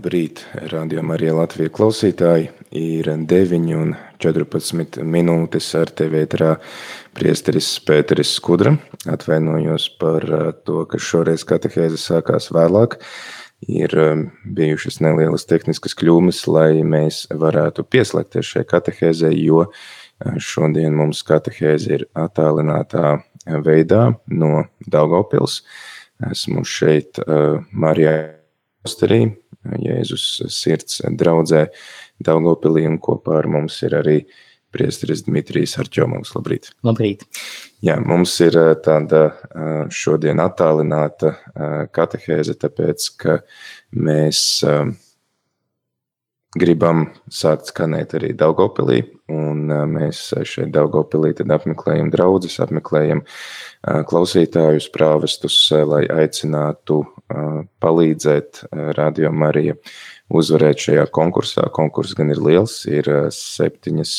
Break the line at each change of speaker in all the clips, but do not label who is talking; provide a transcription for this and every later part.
Labrīt, radio Marija Latvija klausītāji. Ir 9 un 14 minūtes ar tevi ētrā priesteris Pēteris Skudra. Atvainojos par to, ka šoreiz katehēze sākās vēlāk. Ir bijušas nelielas tehniskas kļūmes, lai mēs varētu pieslēgties šai katehēzei, jo šodien mums katehēze ir attālinātā veidā no Daugavpils. Esmu šeit Marijā Osterī, Jēzus sirds draudzē Daugopilī un kopā ar mums ir arī priesteris Dmitrijs Arķomovs. Labrīt!
Labrīt!
Jā, mums ir tāda šodien attālināta katehēze, tāpēc, ka mēs gribam sākt skanēt arī Daugopilī, un mēs šeit Daugopilī tad apmeklējam draudzes, apmeklējam klausītājus, prāvestus, lai aicinātu palīdzēt Radio Marija uzvarēt šajā konkursā. Konkurss gan ir liels, ir septiņas,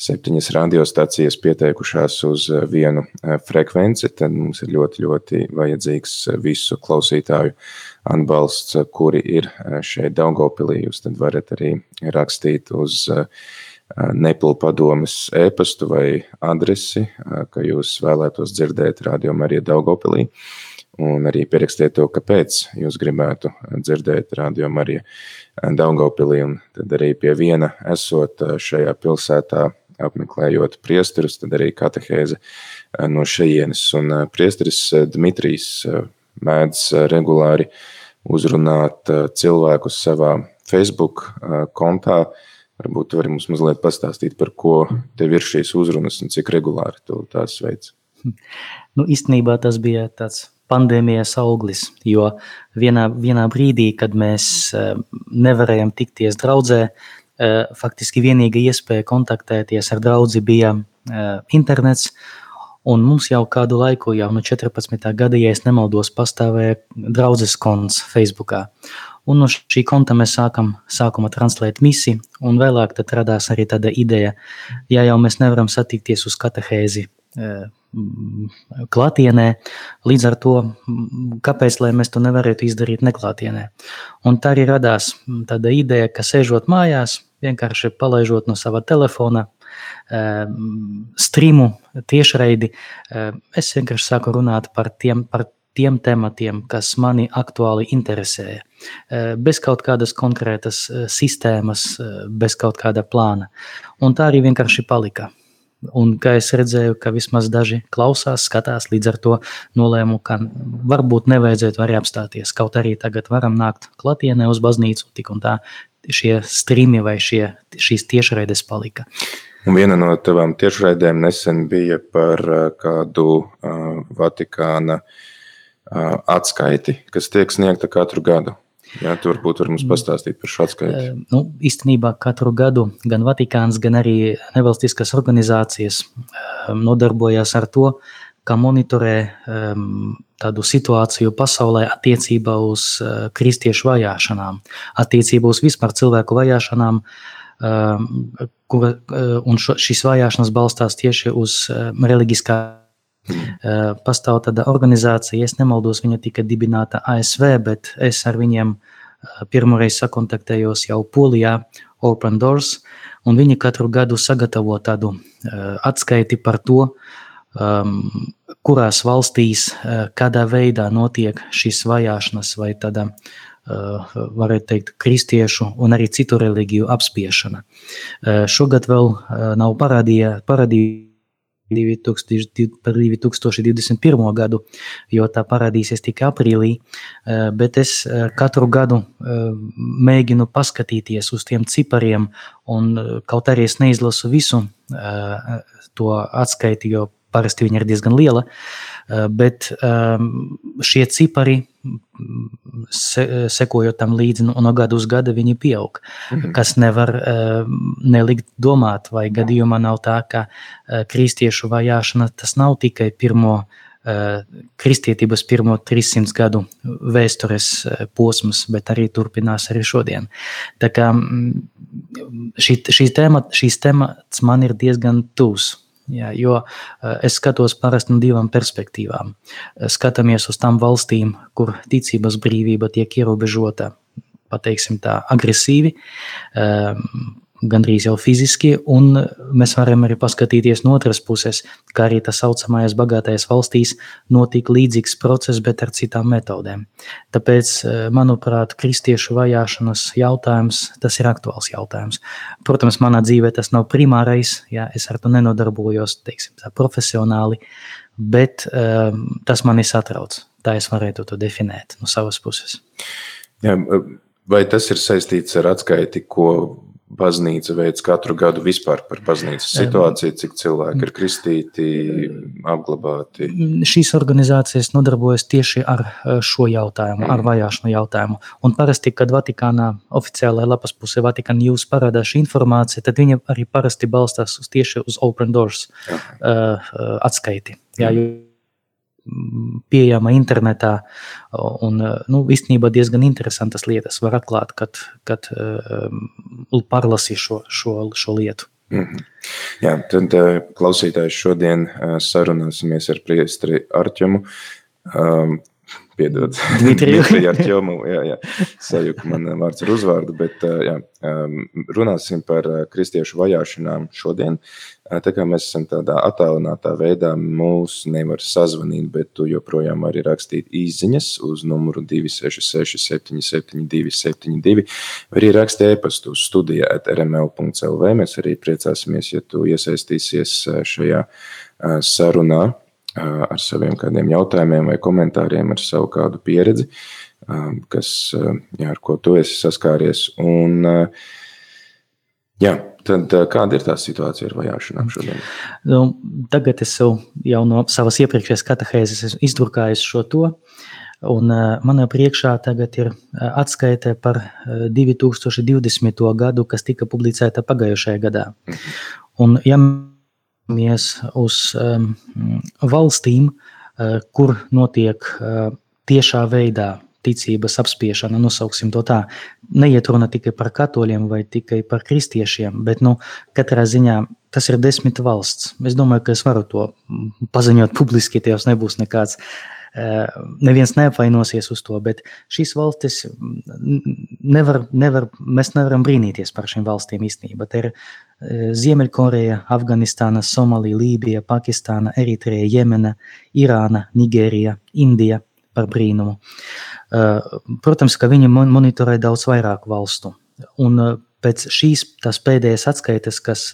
septiņas radiostacijas pieteikušās uz vienu frekvenci, tad mums ir ļoti, ļoti vajadzīgs visu klausītāju atbalsts, kuri ir šeit Daugopilī. Jūs tad varat arī rakstīt uz Neplu padomas e-pastu vai adresi, ka jūs vēlētos dzirdēt Radio Marija Daugopilī. Un arī pierakstiet to, kāpēc jūs gribētu dzirdēt radio Mariju Daugavpilī, un tad arī pie viena esot šajā pilsētā apmeklējot priesterus, tad arī katehēze no šejienes, un priesteris Dmitrijs mēdz regulāri uzrunāt cilvēkus savā Facebook kontā, Varbūt tu vari mums mazliet pastāstīt, par ko tev ir šīs uzrunas un cik regulāri tu tās veids.
Nu, īstenībā tas bija tāds pandēmijas auglis, jo vienā, vienā brīdī, kad mēs eh, nevarējām tikties draudzē, eh, faktiski vienīga iespēja kontaktēties ar draudzi bija eh, internets, un mums jau kādu laiku, jau no 14. gada, ja nemaldos, pastāvēja draudzes konts Facebookā. Un no šī konta mēs sākam sākumā translēt misiju, un vēlāk radās arī tāda ideja, ja jau mēs nevaram satikties uz katehēzi klātienē. Līdz ar to, kāpēc mēs to nevarētu izdarīt neklātienē? Un tā arī radās tāda ideja, ka sēžot mājās, vienkārši palaižot no sava telefona, streamu, tiešraidi, es vienkārši sāku runāt par tiem, par tiem tematiem, kas mani aktuāli interesēja. Bez kaut kādas konkrētas sistēmas, bez kaut kāda plāna. Un tā arī vienkārši palika. Un kā es redzēju, ka vismaz daži klausās, skatās, līdz ar to nolēmu, ka varbūt nevajadzētu arī apstāties. Kaut arī tagad varam nākt klātienē uz baznīcu, tik un tā šie strīmi vai šie, šīs tiešraides palika.
Un viena no tavām tiešraidēm nesen bija par kādu uh, Vatikāna uh, atskaiti, kas tiek sniegta katru gadu. Jā, tu varbūt var mums mm. pastāstīt par šo atskaiti.
Nu, īstenībā katru gadu gan Vatikāns, gan arī nevalstiskas organizācijas nodarbojas ar to, kā monitorē tādu situāciju pasaulē attiecībā uz kristiešu vajāšanām, attiecībā uz vispār cilvēku vajāšanām, un šīs vajāšanas balstās tieši uz reliģiskā Mm. Pastāv tāda organizācija, ja nemaldos, viņa tika dibināta ASV, bet es ar viņiem pirmoreiz sakontaktējos jau Polijā, Open Doors, un viņi katru gadu sagatavo tādu atskaiti par to, um, kurās valstīs, kādā veidā notiek šīs vajāšanas vai tāda, uh, varētu teikt, kristiešu un arī citu reliģiju apspiešana. Uh, šogad vēl uh, nav parādīja, parādīja 2000, par 2021. gadu, jo tā parādīsies tikai aprīlī. Eh, bet es eh, katru gadu eh, mēģinu paskatīties uz tiem cipariem, un kaut arī es neizlasu visu to atskaiti, jo parasti viņa ir diezgan liela. Bet šie cipari se, sekojot tam līdzi, no gada uz gadu viņi pieaug. Mhm. Kas nevar nelikt domāt, vai gadījumā nav tā, ka kristiešu vajāšana tas nav tikai pirmo kristietības pirmo 300 gadu vēstures posms, bet arī turpinās arī šodien. Tā kā šī, šī tēma, šīs temats man ir diezgan tūs. Jā, jo eh, es skatos parasti no divām perspektīvām. Eh, skatāmies uz tām valstīm, kur ticības brīvība tiek ierobežota, pateiksim tā, agresīvi, eh, gandrīz jau fiziski, un mēs varam arī paskatīties no otras puses, kā arī tā saucamajās bagātajās valstīs notiek līdzīgs process, bet ar citām metodēm. Tāpēc, manuprāt, kristiešu vajāšanas jautājums, tas ir aktuāls jautājums. Protams, manā dzīvē tas nav primārais, ja es ar to nenodarbojos, teiksim, tā profesionāli, bet um, tas mani satrauc. Tā es varētu to definēt no savas puses.
Jā, vai tas ir saistīts ar atskaiti, ko baznīca veids katru gadu vispār par baznīcas situāciju, cik cilvēki ir kristīti, apglabāti?
Šīs organizācijas nodarbojas tieši ar eh, šo jautājumu, ar mm. vajāšanu jautājumu. Un parasti, kad Vatikānā oficiālajā lapas pusē Vatikāna jūs parādās šī informācija, tad viņa arī parasti balstās uz tieši uz Open Doors uh, atskaiti. Jā, mm pieejama internetā. Un, nu, īstenībā diezgan interesantas lietas var atklāt, kad, kad uh, pārlasīju šo, šo, šo lietu.
Mm -hmm. Jā, tad uh, klausītājs šodien uh, sarunāsimies ar priestri Arķemu. Um, Piedod, Dmitriju Arķomu, jā, jā, sajūta man vārds ar uzvārdu, bet jā, runāsim par kristiešu vajāšanām šodien. Tā kā mēs esam tādā attālinātā veidā, mūs nevar sazvanīt, bet tu joprojām vari rakstīt īziņas uz numuru 266 772 72, vai arī rakstīt e-pastu uz studija at rml.lv. Mēs arī priecāsimies, ja tu iesaistīsies šajā sarunā ar saviem kādiem jautājumiem vai komentāriem, ar savu kādu pieredzi, kas, jā, ar ko tu esi saskāries. Un, jā, tad kāda ir tā situācija ar vajāšanām šodien?
Nu, tagad es jau no savas iepriekšējās katehēzes izdrukāju šo to. Un manā priekšā tagad ir atskaite par 2020. gadu, kas tika publicēta pagājušajā gadā. Mhm. Un, ja skatāmies uz um, valstīm, uh, kur notiek uh, tiešā veidā ticības apspiešana, nosauksim to tā, neiet runa tikai par katoļiem vai tikai par kristiešiem, bet nu, katrā ziņā tas ir desmit valsts. Es domāju, ka es varu to paziņot publiski, tas nebūs nekāds Eh, neviens neapvainosies uz to, bet šīs valstis nevar, nevar, mēs nevaram brīnīties par šīm valstīm īstenībā. Te ir Ziemeļkoreja, Afganistāna, Somālija, Lībija, Pakistāna, Eritreja, Jemena, Irāna, Nigērija, Indija par brīnumu. Eh, protams, ka viņi monitorē daudz vairāk valstu. Un pēc šīs pēdējās atskaites, kas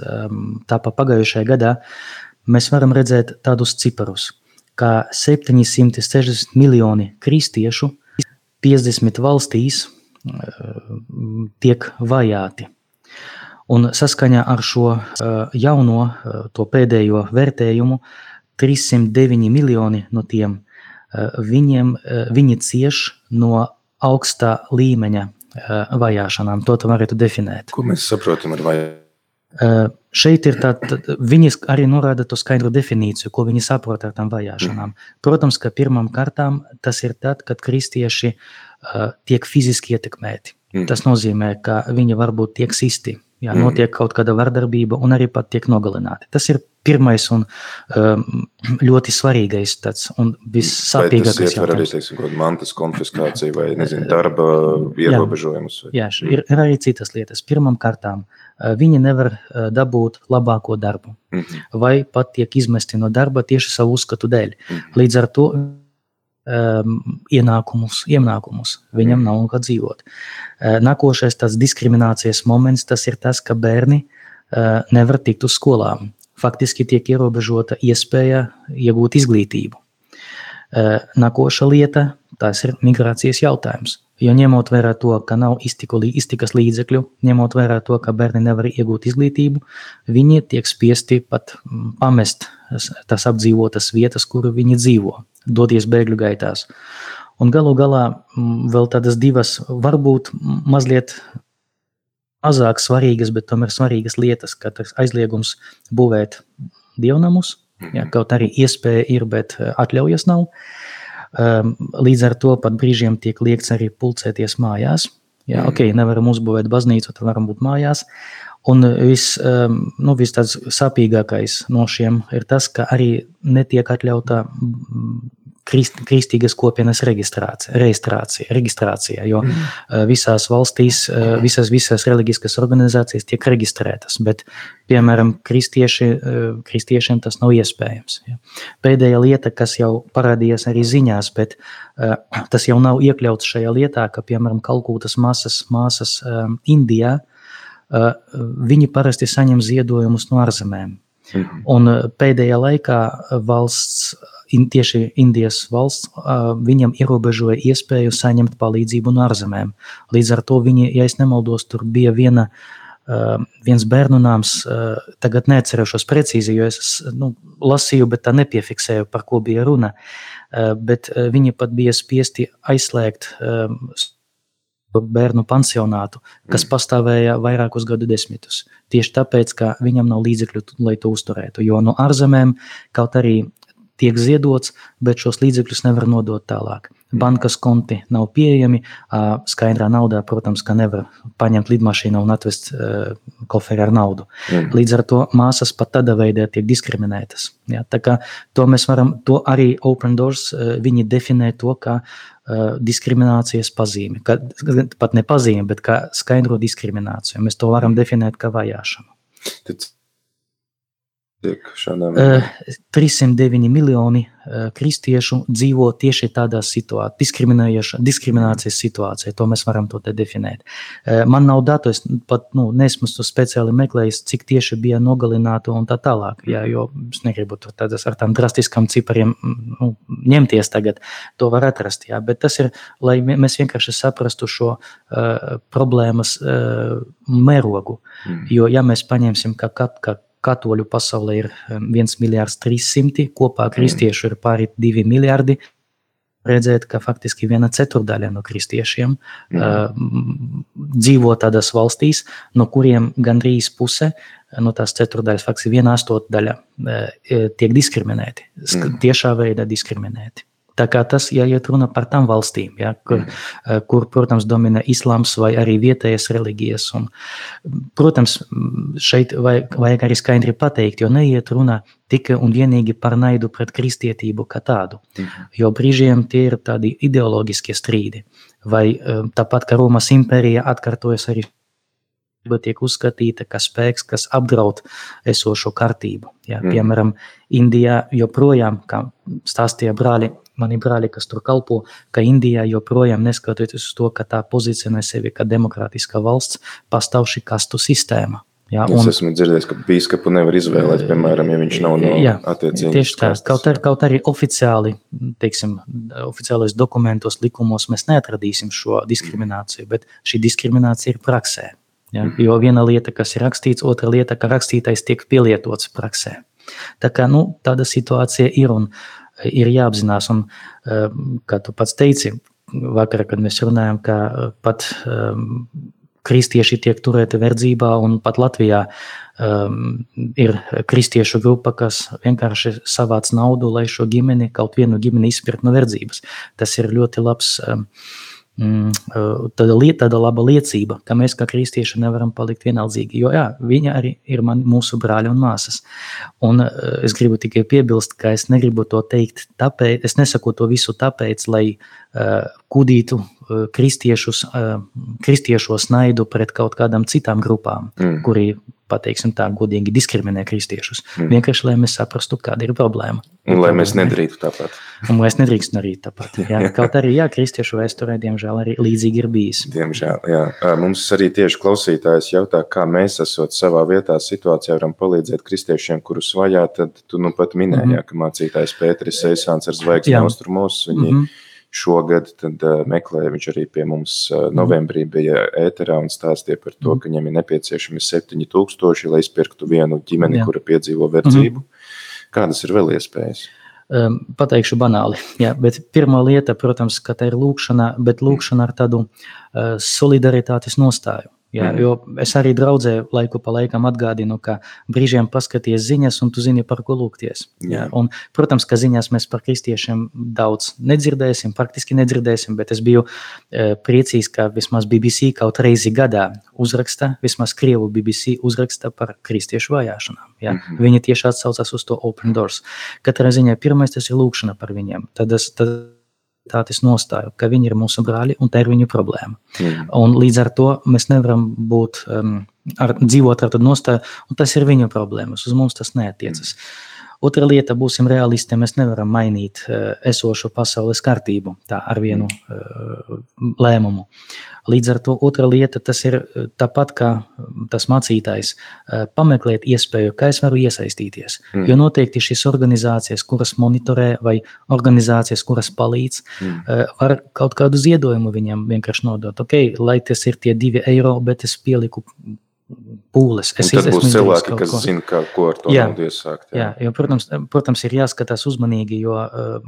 tāpa pagājušajā gadā, mēs varam redzēt tādus ciparus ka 760 miljoni kristiešu 50 valstīs eh, tiek vajāti. Un saskaņā ar šo eh, jauno, eh, to pēdējo vērtējumu, 309 miljoni no tiem viņiem, viņi cieš no augstā līmeņa vajāšanām. To varētu definēt.
Ko mēs saprotam ar vajāšanu?
Šeit ir tā, viņi arī norāda to skaidru definīciju, ko viņi saprot ar tām vajāšanām. Protams, ka pirmām kārtām tas ir tad, kad kristieši tiek fiziski ietekmēti. Mm. Tas nozīmē, ka viņi varbūt tiek sisti, jā, mm. notiek kaut kāda vardarbība un arī pat tiek nogalināti. Tas ir pirmais un um, ļoti svarīgais tāds un vissāpīgākais.
Tas ietver arī, teiksim, mantas konfiskāciju vai, nezinu, darba ierobežojumus.
Jā, jā ir, ir arī citas lietas. Pirmam kārtām viņi nevar dabūt labāko darbu, mm -hmm. vai pat tiek izmesti no darba tieši savu uzskatu dēļ. Mm -hmm. Līdz ar to um, ienākumus, ienākumus viņam -hmm. nav kā dzīvot. Uh, nākošais tas diskriminācijas moments, tas ir tas, ka bērni uh, nevar tikt uz skolām. Faktiski tiek ierobežota iespēja iegūt izglītību. Uh, nākoša lieta, tas ir migrācijas jautājums Jo ņemot vērā to, ka nav iztiku, iztikas līdzekļu, ņemot vērā to, ka bērni nevar iegūt izglītību, viņi tiek spiesti pat mm, pamest tās apdzīvotas vietas, kur viņi dzīvo, doties bēgļu gaitās. Un galu galā vēl tādas divas, varbūt mazliet mazāk svarīgas, bet tomēr svarīgas lietas, kā tas aizliegums būvēt dievnamus. Ja, kaut arī iespēja ir, bet atļaujas nav. Līdz ar to pat brīžiem tiek liekts arī pulcēties mājās. Ja, ok, nevaram uzbūvēt baznīcu, tad varam būt mājās. Un viss nu, vis tāds sāpīgākais no šiem ir tas, ka arī netiek atļauta krist, kristīgas kopienas reģistrācija, reģistrācija, reģistrācija jo mm. visās valstīs visas, visas reliģiskas organizācijas tiek reģistrētas, bet, piemēram, kristieši, kristiešiem tas nav iespējams. Ja. Pēdējā lieta, kas jau parādījās arī ziņās, bet tas jau nav iekļauts šajā lietā, ka, piemēram, Kalkūtas māsas, māsas Indijā, viņi parasti saņem ziedojumus no ārzemēm. Mhm. Un pēdējā laikā valsts tieši Indijas valsts viņam ierobežoja iespēju saņemt palīdzību no ārzemēm. Līdz ar to viņi, ja es nemaldos, tur bija viena, viens bērnu nams, tagad neatcerēšos precīzi, jo es nu, lasīju, bet tā nepiefiksēju, par ko bija runa. Bet viņi pat bija spiesti aizslēgt bērnu pansionātu, kas mm. pastāvēja vairākus gadu desmitus. Tieši tāpēc, ka viņam nav līdzekļu, lai to uzturētu. Jo no ārzemēm, kaut arī tiek ziedots, bet šos līdzekļus nevar nodot tālāk. Bankas konti nav pieejami, skaidrā naudā, protams, ka nevar paņemt lidmašīnu un atvest koferi ar naudu. Mm. Līdz ar to māsas pat tādā veidā tiek diskriminētas. Ja, tā kā to mēs varam, to arī Open Doors, viņi definē to kā diskriminācijas pazīmi, ka, pat ne pazīmi, bet kā skaidro diskrimināciju. Mēs to varam definēt kā vajāšanu.
Tad tiek
šādām? 309 miljoni kristiešu dzīvo tieši tādā situācijā, diskriminācijas situācijā. To mēs varam to definēt. Man nav datu, es pat nu, nesmu to speciāli meklējis, cik tieši bija nogalināti un tā tālāk. Jā, jo es negribu tādas ar tām drastiskām cipariem nu, ņemties tagad. To var atrast, jā, bet tas ir, lai mēs vienkārši saprastu šo uh, problēmas uh, mērogu. Mm. Jo, ja mēs paņemsim, ka, ka, ka katoļu pasaulē ir 1 miljards 300, kopā kristiešu ir pāri 2 miljardi. Redzēt, ka faktiski viena ceturdaļa no kristiešiem mm. uh, dzīvo tādās valstīs, no kuriem gandrīz puse no tās ceturdaļas, faktiski viena astotdaļa, uh, tiek diskriminēti, mm. tiešā veidā diskriminēti. Tā kā tas, ja iet runa par tām valstīm, ja, kur, mm. kur, protams, dominē islāms vai arī vietējas reliģijas. Un, protams, šeit vajag, vajag arī skaidri pateikt, jo neiet runa tikai un vienīgi par naidu pret kristietību kā tādu. Mm. Jo brīžiem tie ir tādi ideoloģiskie strīdi. Vai eh, tāpat kā Romas impērija atkārtojas arī tiek uzskatīta kā spēks, kas apdraud esošo kārtību. Ja, mm. Piemēram, Indijā joprojām, kā stāstīja brāļi, mani brāļi, kas tur kalpo, ka Indijā joprojām neskatoties uz to, ka tā pozicionē sevi kā demokrātiskā valsts, pastāv šī kastu sistēma.
Jā, un, es esmu dzirdējis, ka biskupu nevar izvēlēt, piemēram, ja viņš nav no attiecīgas.
Tieši tā, kaut, ar, kaut arī oficiāli, teiksim, oficiālais dokumentos, likumos mēs neatradīsim šo diskrimināciju, bet šī diskriminācija ir praksē. Ja? Mm. Jo viena lieta, kas ir rakstīts, otra lieta, ka rakstītais tiek pielietots praksē. Tā kā nu, tāda situācija ir un ir jāapzinās. Un, eh, kā tu pats teici, vakar, kad mēs runājām, ka eh, pat um, kristieši tiek turēti verdzībā, un pat Latvijā um, ir kristiešu grupa, kas vienkārši savāc naudu, lai šo ģimeni, kaut vienu ģimeni izspirkt no verdzības. Tas ir ļoti labs. Um, tāda, lieta, tāda laba liecība, ka mēs kā kristieši nevaram palikt vienaldzīgi. Jo jā, viņi arī ir man, mūsu brāļi un māsas. Un es gribu tikai piebilst, ka es negribu to teikt, tāpēc, es nesaku to visu tāpēc, lai uh, kudītu uh, kristiešus, uh, kristiešos naidu pret kaut kādām citām grupām, mm. kuri pateiksim tā, godīgi diskriminē kristiešus. Mm. Vienkārši, lai mēs saprastu, kāda ir problēma.
Un lai mēs nedarītu tāpat.
Un mēs nedrīkstam darīt tāpat. Jā. Kaut arī, jā, kristiešu vēsturē, diemžēl, arī līdzīgi ir bijis.
Diemžēl, jā. Mums arī tieši klausītājs jautā, kā mēs esot savā vietā situācijā varam palīdzēt kristiešiem, kurus vajā, tad tu nu pat minēji, mm -hmm. ka mācītājs Pēteris Eisāns ar zvaigzni austrumos, viņi mm -hmm šogad, tad uh, meklēja viņš arī pie mums uh, novembrī bija ēterā un stāstīja par to, mhm. ka viņam ir nepieciešami 7000, lai izpirktu vienu ģimeni, Jā. kura piedzīvo verdzību. -hmm. Kādas ir vēl iespējas?
Um, pateikšu banāli. Jā, bet pirmā lieta, protams, ka tā ir lūkšana, bet lūkšana ar tādu uh, solidaritātes nostāju. Jā, jo es arī draudzē laiku pa laikam atgādinu, ka brīžiem paskaties ziņas, un tu zini, par ko lūgties. Un, protams, ka ziņās mēs par kristiešiem daudz nedzirdēsim, praktiski nedzirdēsim, bet es biju e, priecīgs, ka vismaz BBC kaut reizi gadā uzraksta, vismaz Krievu BBC uzraksta par kristiešu vajāšanām. Jā. Mm -hmm. Viņi tieši atsaucas uz to Open Doors. Katrā ziņā pirmais tas ir lūkšana par viņiem. Tad es, tad identitātes nostāju, ka viņi ir mūsu brāļi un tā ir viņu problēma. Mm. Un līdz ar to mēs nevaram būt, um, ar, dzīvot ar tādu nostāju, un tas ir viņu problēmas. Uz mums tas neatiecas. Mm. Otra lieta, būsim realisti, mēs nevaram mainīt uh, esošo pasaules kārtību tā ar vienu uh, lēmumu. Līdz ar to otra lieta, tas ir uh, tāpat kā tas mācītājs, pameklēt iespēju, kā es varu iesaistīties. Mm. Jo noteikti šīs organizācijas, kuras monitorē vai organizācijas, kuras palīdz, mm. var kaut kādu ziedojumu viņam vienkārši nodot. Ok, lai tas ir tie divi eiro, bet es pieliku pūles.
Es tad būs cilvēki, kas ko. zina, kā, ko ar to jā, naudu iesākt.
Jā, jā jo, protams, protams, ir jāskatās uzmanīgi, jo uh,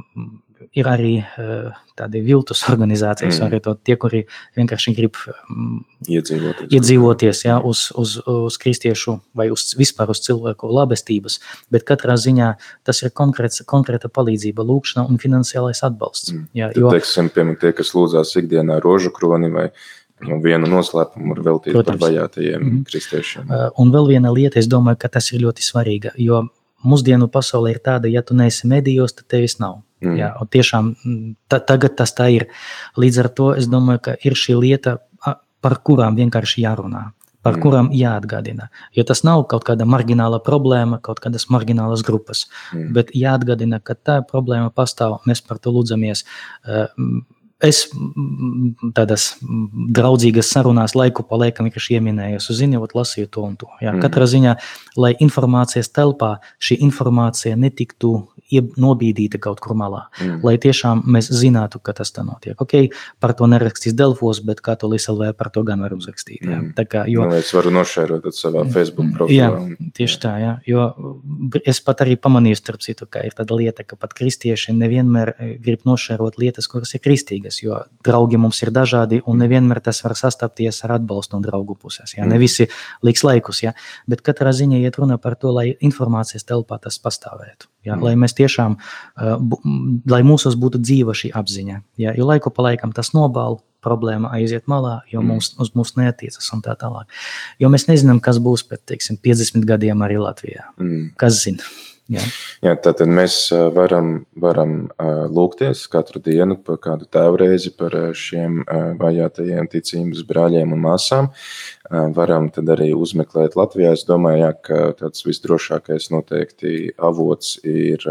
ir arī uh, tādi viltus organizācijas, mm. arī to, tie, kuri vienkārši grib um,
iedzīvoties,
iedzīvoties jā, uz, uz, uz kristiešu vai uz, vispār uz cilvēku labestības, bet katrā ziņā tas ir konkrēts, konkrēta palīdzība, lūkšana un finansiālais atbalsts.
Mm. Jā, jo, Tad, teiksim, piemēram, tie, kas lūdzās ikdienā rožu kroni vai Nu, vienu noslēpumu var veltīt Protams. par vajātajiem mm -hmm. kristiešiem.
Uh, un vēl viena lieta, es domāju, ka tas ir ļoti svarīga, jo mūsdienu pasaulē ir tāda, ja tu neesi medijos, tad tevis nav. Mm. Jā, tiešām ta, tagad tas tā ir. Līdz ar to es domāju, ka ir šī lieta, par kurām vienkārši jārunā. Par mm. kurām jāatgādina. Jo tas nav kaut kāda margināla problēma, kaut kādas marginālas grupas. Mm. Bet jāatgādina, ka tā problēma pastāv, mēs par to lūdzamies. Es tādas draudzīgas sarunās laiku pa laikam vienkārši ieminēju, es zinu, ot, lasīju to un to. Jā. Mm. Katrā ziņā, lai informācijas telpā šī informācija netiktu nobīdīta kaut kur malā, mm. lai tiešām mēs zinātu, ka tas tā notiek. Ok, par to nerakstīs Delfos, bet kā to LSLV par to gan var uzrakstīt. Jā.
Mm. Tā kā, jo, nu, es varu nošērot savā Facebook
profilā. Jā, tieši tā, jā. Jo es pat arī pamanīju, starp citu, ka ir tāda lieta, ka pat kristieši nevienmēr eh, grib nošērot lietas, kuras ir kristīgas jo draugi mums ir dažādi, un nevienmēr tas var sastapties ar atbalstu no draugu puses. Ja? Ne mm. visi liks laikus, ja? bet katrā ziņā iet runa par to, lai informācijas telpā tas pastāvētu. Ja? Mm. Lai mēs tiešām, lai mūsos būtu dzīva šī apziņa. Ja? Jo laiku pa laikam tas nobāla, problēma aiziet malā, jo mm. mums, uz mums neatiecas un tā tālāk. Jo mēs nezinām, kas būs pēc teiksim, 50 gadiem arī Latvijā. Mm. Kas zina?
Jā. Jā, tātad mēs varam, varam lūgties katru dienu par kādu tēvreizi par šiem vajātajiem ticības brāļiem un māsām. Varam tad arī uzmeklēt Latvijā. Es domāju, jā, ka tāds visdrošākais noteikti avots ir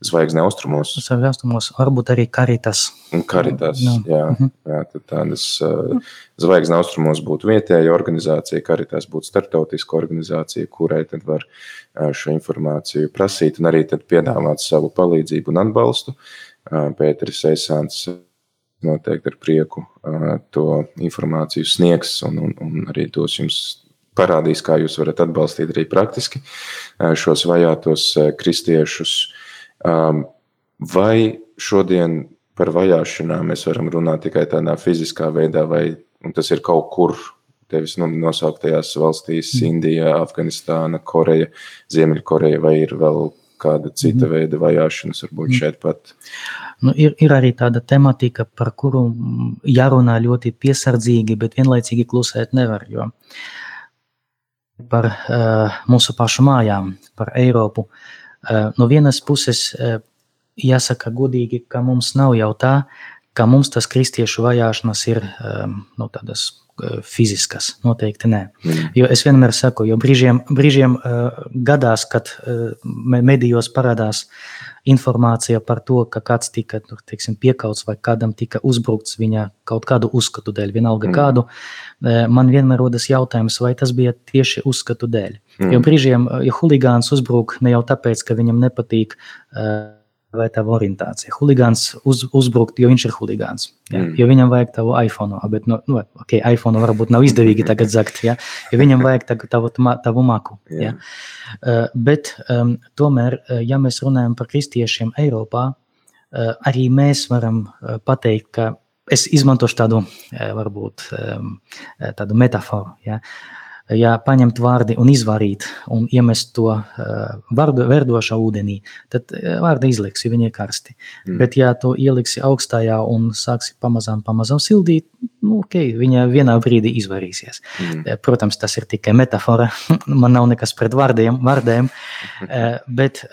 Zvaigznes austrumos.
Zvaigznes austrumos, varbūt arī karitas.
Un karitas, no. jā, mhm. jā, tad tādas uh, zvaigznes austrumos būtu vietēja organizācija, karitas būtu starptautiska organizācija, kurai tad var uh, šo informāciju prasīt un arī piedāvāt savu palīdzību un atbalstu. Uh, Pēteris Eisāns noteikti ar prieku to informāciju sniegs un, un, un arī dos jums parādīs, kā jūs varat atbalstīt arī praktiski šos vajātos kristiešus Um, vai šodien par vajāšanām mēs varam runāt tikai tādā fiziskā veidā, vai tas ir kaut kur tevis nu, nosauktajās valstīs, mm. Indija, Afganistāna, Koreja, Ziemeļkoreja, vai ir vēl kāda cita mm. veida vajāšanas, varbūt mm. šeit pat?
Nu, ir, ir arī tāda tematika, par kuru jārunā ļoti piesardzīgi, bet vienlaicīgi klusēt nevar. Jo par uh, mūsu pašu mājām, par Eiropu. Uh, no vienas puses, eh, jāsaka godīgi, ka mums nav jau tā, ka mums tas kristiešu vajāšanas ir ehm, nu, tādas eh, fiziskas. Noteikti nē. Mm. Jo es vienmēr saku, jo brīžiem, brīžiem gadās, kad medijos parādās informācija par to, ka kāds tika nu, teiksim, piekauts vai kādam tika uzbrukts viņa kaut kādu uzskatu dēļ, vienalga mm. kādu, man vienmēr rodas jautājums, vai tas bija tieši uzskatu dēļ. Mm. Jo brīžiem, ja huligāns uzbruk ne jau tāpēc, ka viņam nepatīk vai tava orientācija. Huligāns uz, uzbrukt, jo viņš ir huligāns. Ja?
Mm.
Jo viņam vajag tavu iPhone, bet, nu, nu, ok, iPhone varbūt nav izdevīgi tagad zakt, ja? jo viņam vajag tavu, tavu, maku. Ja? Uh, bet um, tomēr, ja mēs runājam par kristiešiem Eiropā, uh, arī mēs varam uh, pateikt, ka es izmantošu tādu, varbūt, um, tādu metaforu. Ja? Uh, ja paņemt vārdi un izvarīt un iemest to uh, vārdu, verdošā ūdenī, tad uh, vārdi izliks, jo viņi ir karsti. Mm. Bet, ja to ieliksi augstājā un sāksi pamazām, pamazām sildīt, nu, ok, viņa vienā brīdī izvarīsies. Mm. Protams, tas ir tikai metafora, man nav nekas pret vārdiem, vārdiem bet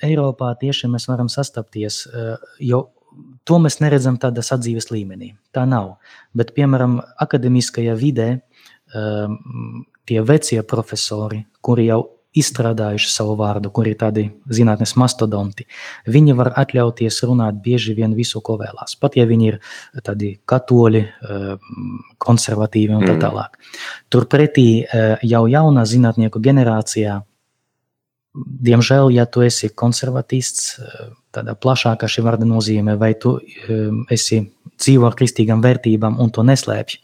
Eiropā tieši mēs varam sastapties, jo to mēs neredzam tādā sadzīves līmenī. Tā nav. Bet, piemēram, akademiskajā vidē tie vecie profesori, kuri jau izstrādājuši savu vārdu, kuri ir tādi zinātnes mastodonti, viņi var atļauties runāt bieži vien visu, ko vēlās. Pat ja viņi ir tādi katoļi, konservatīvi un tā mm. tālāk. Turpretī jau jaunā zinātnieku generācijā, diemžēl, ja tu esi konservatists, tādā plašākā šī vārda nozīmē, vai tu esi dzīvo ar kristīgām vērtībām un to neslēpj,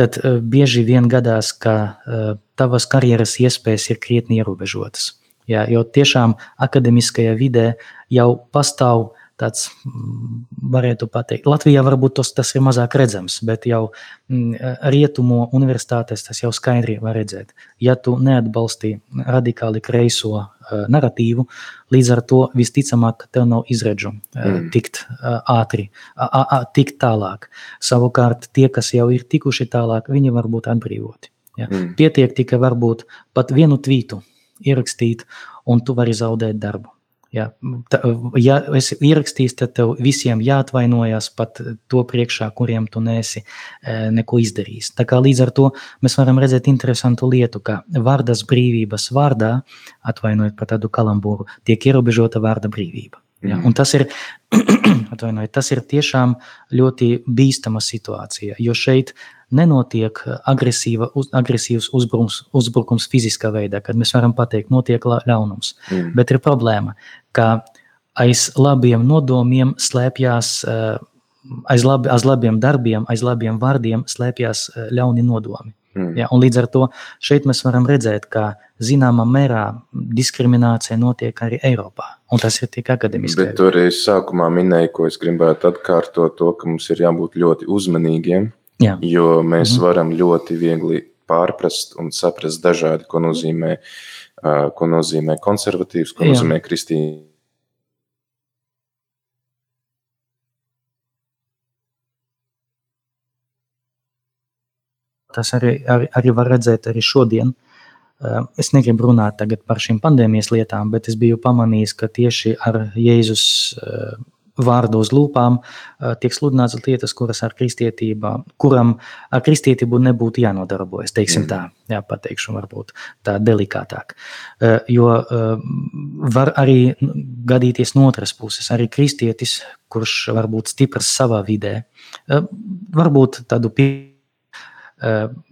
tad uh, bieži vien gadās, ka uh, tavas karjeras iespējas ir krietni ierobežotas. Jā, jo tiešām akademiskajā vidē jau pastāv tāds, mm, varētu teikt, Latvijā varbūt tos, tas ir mazāk redzams, bet jau mm, rietumu universitātēs tas jau skaidri var redzēt. Ja tu neatbalsti radikāli kreiso uh, narratīvu, līdz ar to visticamāk, ka tev nav izredzu uh, mm. tikt uh, ātri, tikt tālāk. Savukārt tie, kas jau ir tikuši tālāk, viņi var būt atbrīvoti. Ja? Mm. Pietiek tikai varbūt pat vienu tvītu ierakstīt, un tu vari zaudēt darbu. Ja, ta, ja esi ierakstījis, tad tev visiem jāatvainojas pat to priekšā, kuriem tu nesi e, neko izdarījis. Tā kā līdz ar to mēs varam redzēt interesantu lietu, ka vārdas brīvības vārdā, atvainojiet par tādu kalambūru, tiek ierobežota vārda brīvība. Ja, un tas ir, tas ir tiešām ļoti bīstama situācija, jo šeit nenotiek agresīva, uz, agresīvs uzbrukums, uzbrukums fiziskā veidā, kad mēs varam pateikt, notiek ļaunums. Mm. Bet ir problēma, ka aiz labiem nodomiem slēpjas, eh, aiz, labi, aiz labiem darbiem, aiz labiem vārdiem slēpjas eh, ļauni nodomi. Mm. Ja, līdz ar to šeit mēs varam redzēt, ka zināmā mērā diskriminācija notiek arī Eiropā. Un tas ir tikai akadēmiski.
Bet tur arī sākumā minēja, ko es gribētu atkārtot, to, ka mums ir jābūt ļoti uzmanīgiem Jā. Jo mēs mhm. varam ļoti viegli pārprast un saprast dažādi, ko nozīmē, ko nozīmē konservatīvs, ko Jā. nozīmē kristīns.
Tas arī, arī, arī var redzēt arī šodien. Es negribu runāt par šīm pandēmijas lietām, bet es biju pamanījis, ka tieši ar Jēzus vārdu uz lūpām tiek sludināts lietas, kuras ar kristietību, kuram ar kristietību nebūtu jānodarbojas. Teiksim tā, jā, pateikšu varbūt tā delikātāk. Jo var arī gadīties no otras puses, arī kristietis, kurš varbūt stiprs savā vidē, varbūt tādu pieeju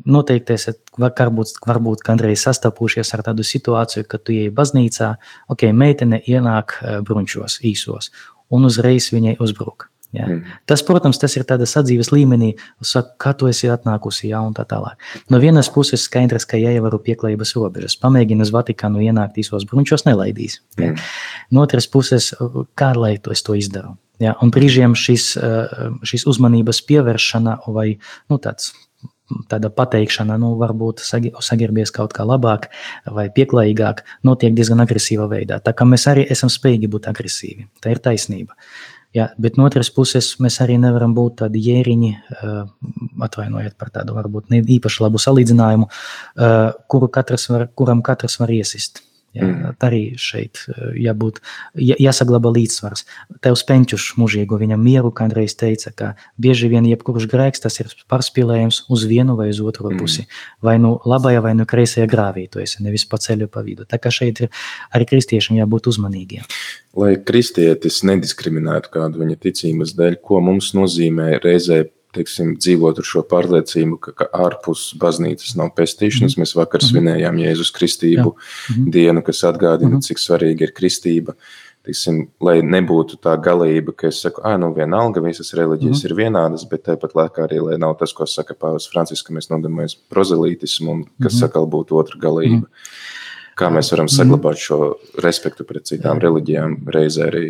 noteikti esat varbūt, varbūt kādreiz sastapušies ar tādu situāciju, ka tu ej baznīcā, ok, meitene ienāk brunčos īsos, un uzreiz viņai uzbruk. Ja. Mm. Tas, protams, tas ir tādā sadzīves līmenī, saka, kā tu esi atnākusi, ja, un tā tālāk. No vienas puses, skaidrs, ka jāievēro pieklājības robežas. Pamēģina uz Vatikānu ienākt īsos brunčos, nelaidīs. Ja. Mm. No otras puses, kā lai to es to izdaru? Ja, un brīžiem šis, šis uzmanības pievēršana vai nu, tāds tāda pateikšana, nu, varbūt sagirbies kaut kā labāk vai pieklājīgāk, notiek diezgan agresīvā veidā. Tā kā mēs arī esam spējīgi būt agresīvi. Tā ir taisnība. Ja, bet no otras puses, mēs arī nevaram būt tādi jēriņi, uh, atvainojiet par tādu varbūt ne īpaši labu salīdzinājumu, uh, kuru katrs var, kuram katrs var iesist. Ja, mm. Arī šeit jābūt, jā, jāsaglabā līdzsvars. Tev speņķus mūžīgo viņam mieru kādreiz teica, ka bieži vien jebkurš grēks tas ir pārspīlējums uz vienu vai uz otru mm. pusi. Vai nu labajā, vai nu kreisajā grāvī tu esi, nevis pa ceļu pa vidu. Tā kā šeit ir arī kristiešiem jābūt uzmanīgiem.
Lai kristietis nediskriminētu kādu viņa ticības dēļ, ko mums nozīmē reizē teiksim, dzīvot ar šo pārliecību, ka, ka ārpus baznīcas nav pestīšanas. Mm. Mēs vakar -hmm. svinējām Jēzus Kristību mm -hmm. dienu, kas atgādina, -hmm. cik svarīga ir kristība. tiksim, lai nebūtu tā galība, ka es saku, ah, nu vienalga, visas reliģijas mm. ir vienādas, bet tāpat laikā arī, lai nav tas, ko saka Pāvils Francisks, ka mēs nodarbojamies prozelītismu un kas mm. sakal būtu otra galība. Mm. Kā mēs varam saglabāt šo respektu pret citām reliģijām reizē arī?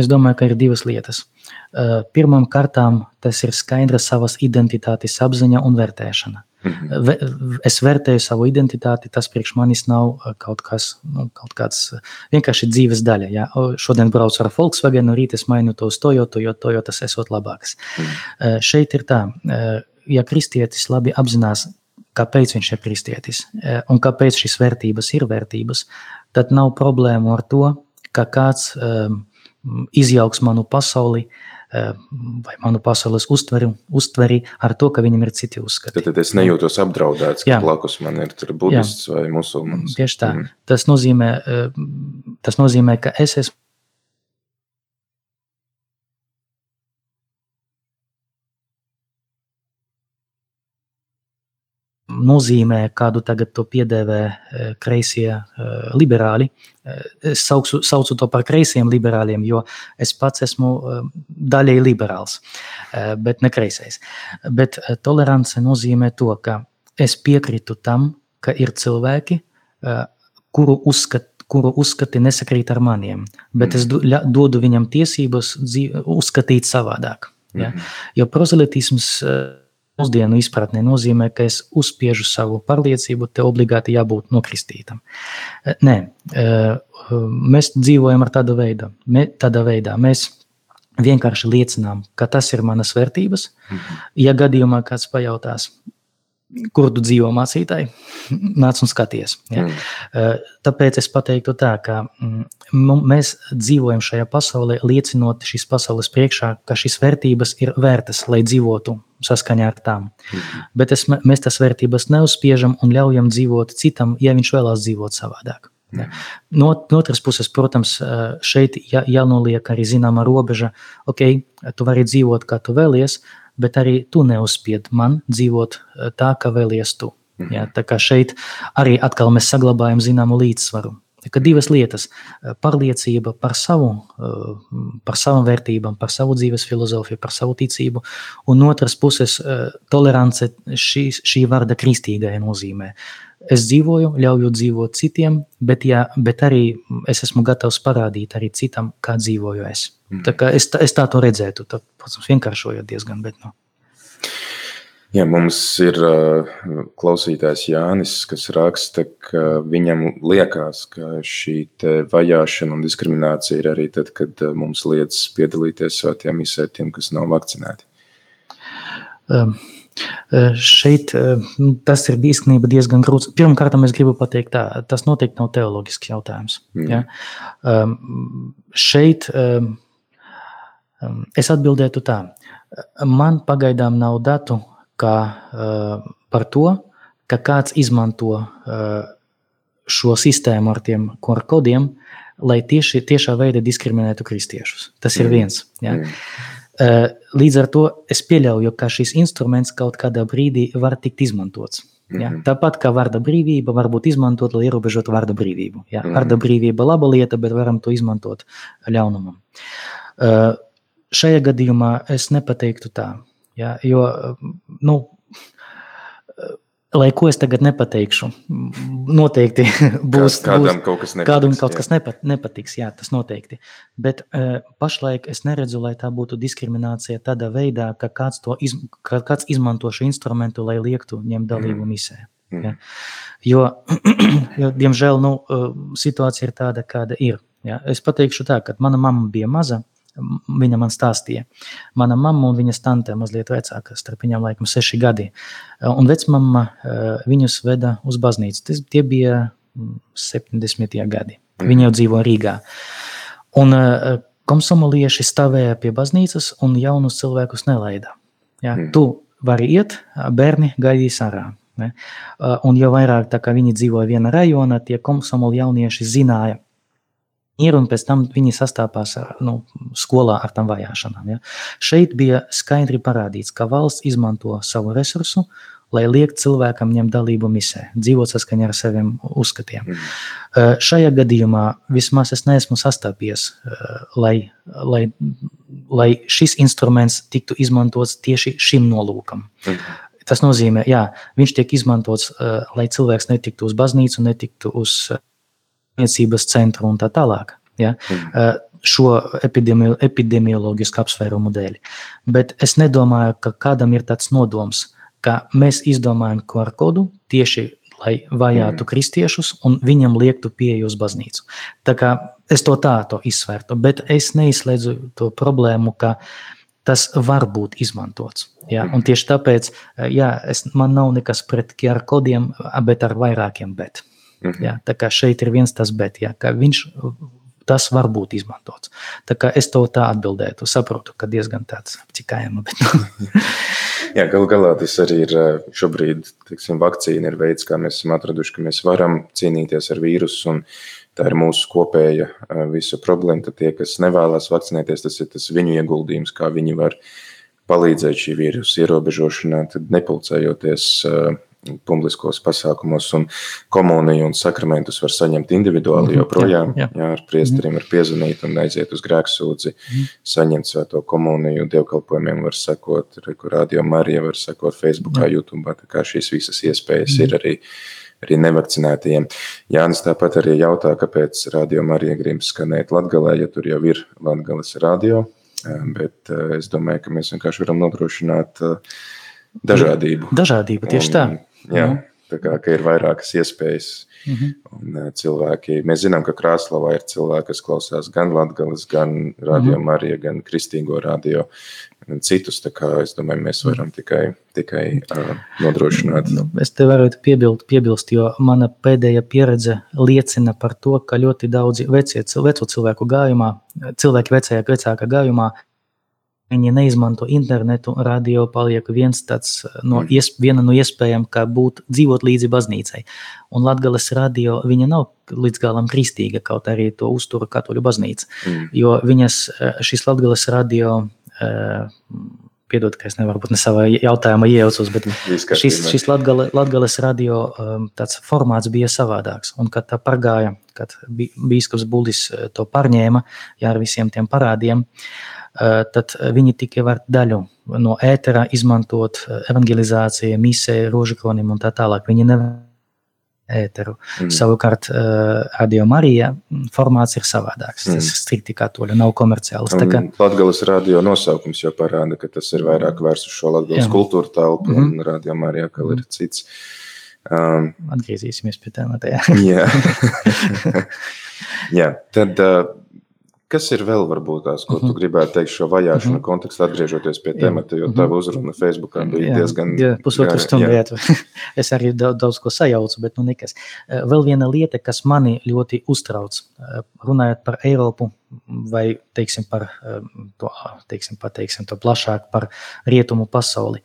Es domāju, ka ir divas lietas. Pirmām kārtām tas ir skaidra savas identitātes apziņa un vērtēšana. Mhm. Es vērtēju savu identitāti, tas priekš manis nav kaut kas, nu, kaut kāds vienkārši dzīves daļa. Ja? Šodien braucu ar Volkswagen, no rīta es mainu to uz Toyota, jo Toyotas esot labāks. Mhm. Šeit ir tā, ja kristietis labi apzinās, kāpēc viņš ir kristietis un kāpēc šīs vērtības ir vērtības, tad nav problēmu ar to, ka kāds um, izjauks manu pasauli uh, vai manu pasaules uztveri, uztveri ar to, ka viņam ir citi uzskati.
Tad, tad es nejūtos apdraudēts, ka Jā. blakus man ir budists Jā. vai musulmanis.
Tieši tā. Mm. Tas nozīmē, tas nozīmē, ka es esmu nozīmē, kādu tagad to piedēvē eh, kreisie eh, liberāļi. Eh, es saucu, saucu to par kreisiem liberāļiem, jo es pats esmu daļēji liberāls, bet ne kreisais. Bet tolerance nozīmē to, ka es piekrītu tam, ka ir cilvēki, kuru uzskat, kuru uzskati nesakrīt ar maniem, bet es dodu viņam tiesības uzskatīt savādāk. Ja? Mhm. Jo proselitisms mūsdienu izpratnē nozīmē, ka es uzspiežu savu pārliecību, te obligāti jābūt nokristītam. Eh, nē, eh, mēs dzīvojam ar tādu veidu, tādā veidā. Mēs vienkārši liecinām, ka tas ir manas vērtības. Mhm. Ja gadījumā kāds pajautās, kur tu dzīvo mācītāji, nāc un skaties. Ja? Mm. Eh, tāpēc es teiktu tā, ka mm, mēs dzīvojam šajā pasaulē, liecinot šīs pasaules priekšā, ka šīs vērtības ir vērtas, lai dzīvotu saskaņā ar tām. Mm. Bet es, mēs tās vērtības neuzspiežam un ļaujam dzīvot citam, ja viņš vēlās dzīvot savādāk. Ja. No, no otras puses, protams, eh, šeit jā, jānoliek arī zināma robeža. Ok, tu vari dzīvot, kā tu vēlies, bet arī tu neuzspied man dzīvot eh, tā, kā vēlies tu. Mhm. Ja, tā kā šeit arī atkal mēs saglabājam zināmu līdzsvaru. Ka divas lietas eh, - pārliecība par savu, eh, par savām vērtībām, par savu dzīves filozofiju, par savu ticību, un otras puses - tolerance šī, šī vārda kristīgajā nozīmē. Es dzīvoju, ļauju dzīvot citiem, bet, ja, bet arī es esmu gatavs parādīt arī citam, kā dzīvoju es. Mm. Tā kā es, es tā to redzētu, tad, protams, vienkāršojot diezgan. Bet, nu.
Jā, mums ir uh, klausītājs Jānis, kas raksta, ka viņam liekas, ka šī vajāšana un diskriminācija ir arī tad, kad uh, mums liedz piedalīties svētajā misē tiem, kas nav vakcinēti.
Um. Šeit nu, tas ir īstenībā diezgan grūts. Pirmkārt, es gribu pateikt, tā, tas noteikti nav teoloģisks jautājums. Mm. Ja? Um, šeit um, Es atbildētu tā. Man pagaidām nav datu kā, uh, par to, ka kāds izmanto uh, šo sistēmu ar tiem QR kodiem, lai tieši tiešā veidā diskriminētu kristiešus. Tas ir viens. Ja? Uh, līdz ar to es pieļauju, ka šis instruments kaut kādā brīdī var tikt izmantots. Ja? Mm -hmm. Tāpat kā vārda brīvība var būt izmantota, lai ierobežotu vārda brīvību. Ja? Mm -hmm. Vārda brīvība ir laba lieta, bet varam to izmantot ļaunumam. Uh, šajā gadījumā es nepateiktu tā. Ja, jo, nu, lai ko es tagad nepateikšu, noteikti būs
kādam būs, kaut kas nepatiks.
Kādam kaut jā. kas nepat, nepatiks, jā, tas noteikti. Bet uh, pašlaik es neredzu, lai tā būtu diskriminācija tādā veidā, ka kāds, iz, ka kāds izmanto šo instrumentu, lai liektu ņemt dalību mm. misē. Mm. Ja? Jo, jo, diemžēl, nu, situācija ir tāda, kāda ir. Ja? Es pateikšu tā, ka mana mamma bija maza, Viņa man stāstīja. Mana mamma un viņas tante mazliet vecāka, starp viņām laikam seši gadi. Un vecmama eh, viņus veda uz baznīcu. Tas, tie bija 70. Mm, gadi. Viņi jau dzīvo Rīgā. Un eh, komsomolieši stāvēja pie baznīcas un jaunus cilvēkus nelaida. Ja, mm. Tu vari iet, bērni gaidīs ārā. Ne? Eh, un jo vairāk tā kā viņi dzīvoja viena rajonā, tie komsomoli jaunieši zināja, ir, un pēc tam viņi sastāpās nu, skolā ar tām vajāšanām. Ja. Šeit bija skaidri parādīts, ka valsts izmanto savu resursu lai liekt cilvēkam ņemt dalību misē, dzīvot saskaņā ar saviem uzskatiem. Mm. Šajā gadījumā vismaz es neesmu sastapies, lai, lai, lai šis instruments tiktu izmantots tieši šim nolūkam. Mm. Tas nozīmē, ka viņš tiek izmantots, lai cilvēks netiktu uz baznīcu, netiktu uz niecības centru un tā tālāk. Ja? Mm. Šo epidemi epidemioloģisku apsvērumu dēļ. Bet es nedomāju, ka kādam ir tāds nodoms, ka mēs izdomājam QR kodu tieši lai vajātu mm. kristiešus un viņam liektu pieeju uz baznīcu. Tā kā es to tā to izsvērtu, bet es neizslēdzu to problēmu, ka tas var būt izmantots. Jā, un tieši tāpēc jā, es, man nav nekas pret QR kodiem, bet ar vairākiem bet. Mhm. Jā, tā kā šeit ir viens tas bet, jā, ka viņš tas var būt izmantots. Tā kā es to tā atbildētu, saprotu, ka diezgan tāds apcikājama. Bet...
Jā, galu galā tas arī ir šobrīd, teiksim, vakcīna ir veids, kā mēs esam atraduši, ka mēs varam cīnīties ar vīrusu un tā ir mūsu kopēja visu problēma. Tad tie, kas nevēlas vakcinēties, tas ir tas viņu ieguldījums, kā viņi var palīdzēt šī vīrusu ierobežošanā, tad nepulcējoties publiskos pasākumos, un komuniju un sakramentus var saņemt individuāli mm -hmm, joprojām. Jā, jā. jā ar priesteriem var piezvanīt un aiziet uz grēksūdzi, mm -hmm. saņemt svēto komuniju, dievkalpojumiem var sekot, radio Marija var sekot Facebookā, jā. YouTube, tā kā šīs visas iespējas mm -hmm. ir arī arī nevakcinētajiem. Jānis tāpat arī jautā, kāpēc radio Marija grib skanēt Latgalē, ja tur jau ir Latgales radio, bet es domāju, ka mēs vienkārši varam nodrošināt dažādību.
Dažādība, tieši tā. Un,
Jā, mm. tā kā ir vairākas iespējas. Mm -hmm. Un cilvēki, mēs zinām, ka Krasnodarbā ir cilvēki, kas klausās gan Latvijas, gan Radio mm -hmm. Marija, gan Kristīgo radio, un citus. Kā es domāju, mēs varam tikai, tikai uh, nodrošināt.
Nu, es te varu piebilst, piebilst, jo mana pēdējā pieredze liecina par to, ka ļoti daudzi vecie, veco cilvēku gājumā, cilvēki vecajā, vecākā gājumā Viņi neizmanto internetu, radio paliek viens tāds eh, no, mm. ies, viena no iespējām, kā būt dzīvot līdzi baznīcai. Un Latvijas radio viņa nav līdz galam kristīga, kaut arī to uztura katoļu baznīca. Mm. Jo viņas eh, šis Latvijas radio, uh, piedod, ka es nevaru būt ne savā jautājumā iejaucos, bet šis, šis Latvijas radio um, tāds formāts bija savādāks. Un kad tā pārgāja, kad bīskaps Bulis to pārņēma, jā, ar visiem tiem parādiem, uh, tad viņi tikai var daļu no ētera izmantot evangelizācijai, misē, rožakronim un tā tālāk. Viņi nevar ēteru. Mm. Savukārt, uh, Radio Marija formāts ir savādāks. Mm. Tas ir strikti katoļu, nav komerciāls.
Kā... Latgales radio nosaukums jau parāda, ka tas ir vairāk vērsts uz šo Latgales kultūra telpu, mm. un Radio Marija vēl ir cits.
Um, Atgriezīsimies pie tēmata.
Jā. jā, tad uh, Kas ir vēl varbūt tās, ko tu mhm. gribētu teikt šo vajāšanu mhm. -huh. kontekstā, atgriežoties pie temata, jo tava mhm. uzruna Facebookā bija jā, diezgan...
Jā, pusotru stundu vietu. es arī daudz, daudz ko sajaucu, bet nu nekas. Eh, vēl viena lieta, kas mani ļoti uztrauc, eh, runājot par Eiropu vai, teiksim, par eh, to, teiksim, pateiksim to plašāk par rietumu pasauli.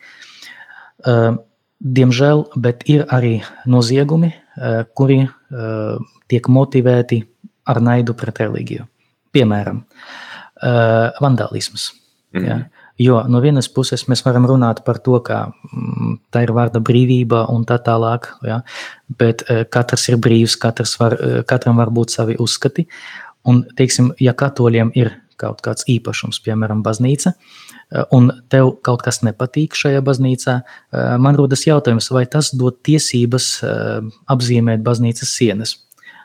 Diemžēl, bet ir arī noziegumi, kuri tiek motivēti ar naidu pret reliģiju. Piemēram, uh, vandālisms. Mm -hmm. ja? Jo no vienas puses mēs varam runāt par to, ka mm, tā ir vārda brīvība un tā tālāk, ja? bet uh, katrs ir brīvs, katrs var, uh, katram var būt savi uzskati. Un, teiksim, ja katoļiem ir kaut kāds īpašums, piemēram, baznīca, un tev kaut kas nepatīk šajā baznīcā, man rodas jautājums, vai tas dod tiesības apzīmēt baznīcas sienas,